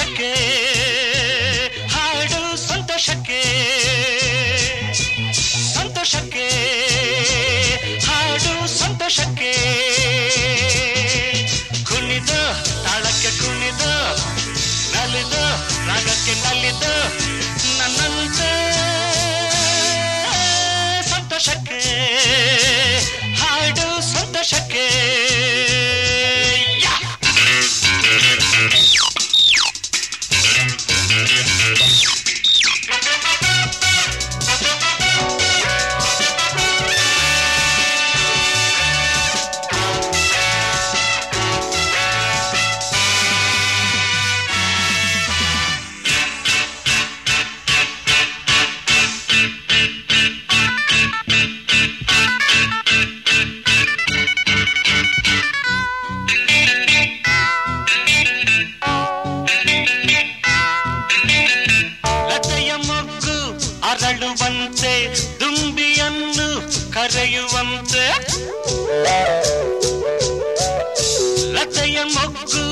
ಸಂತೋಷಕ್ಕೆ ಹಾಡು ಸಂತೋಷಕ್ಕೆ ಸಂತೋಷಕ್ಕೆ ಹಾಡು ಸಂತೋಷಕ್ಕೆ ಕುಣಿದ ತಾಳಕ್ಕೆ ಕುಣಿದ, ನಲಿದ ರಾಗಕ್ಕೆ ನಲಿದ, ನನ್ನಂತ ಸಂತೋಷಕ್ಕೆ ಹಾಡು ಸಂತೋಷಕ್ಕೆ ಕರೆಯುವಂತೆ. ಲತೆಯ ಮೊಗ್ಗು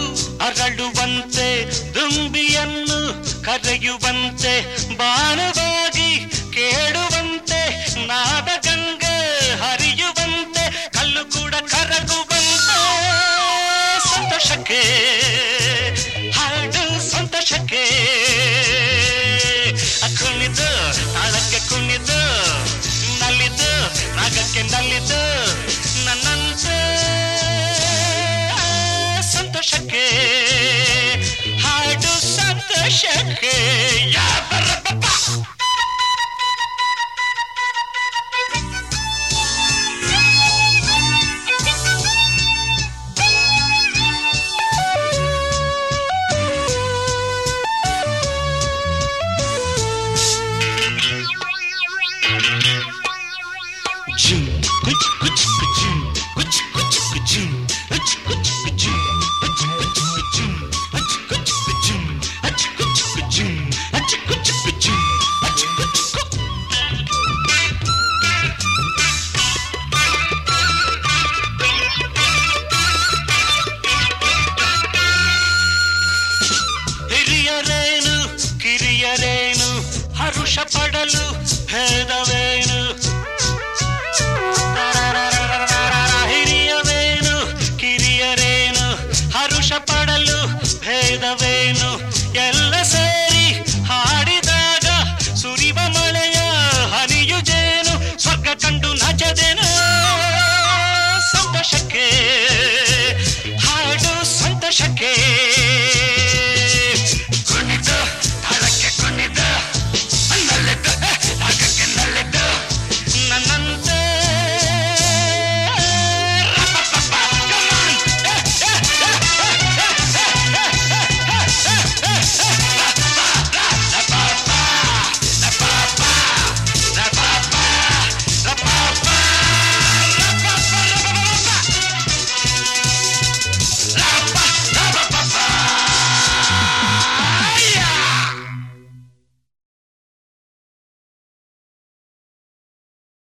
ಅರಳುವಂತೆ, ದುಂಬಿಯನ್ನು ಕರೆಯುವಂತೆ, ಬಾಣವಾಗಿ ಕೇಳುವಂತೆ ನಾದ ಗಂಗೆ ಹರಿಯುವಂತೆ, ಕಲ್ಲು ಕೂಡ ಕರಗುವಂತೆ. ಸಂತೋಷಕ್ಕೆ ಹಾಡು ಸಂತೋಷಕ್ಕೆ. ಕುಣಿದು ತಾಳಕ್ಕೆ ಕುಣಿದು ನಲಿದು ರಾಗಕ್ಕೆ ನಲಿದು ನನ್ನಂತೆ. ಸಂತೋಷಕ್ಕೆ ಹಾಡು ಸಂತೋಷಕ್ಕೆ ಹರುಷ ಪಡಲು ಭೇದವೇನು ಹಿರಿಯವೇನು ಕಿರಿಯರೇನು ಹರುಷ ಪಡಲು ಭೇದವೇನು ಎಲ್ಲ ಸೇರಿ ಹಾಡಿದಾಗ ಸುರಿವ ಮಳೆಯ ಹನಿಯುಜೇನು ಸ್ವರ್ಗ ಕಂಡು ನಚದೇನು ಸಂತೋಷಕ್ಕೆ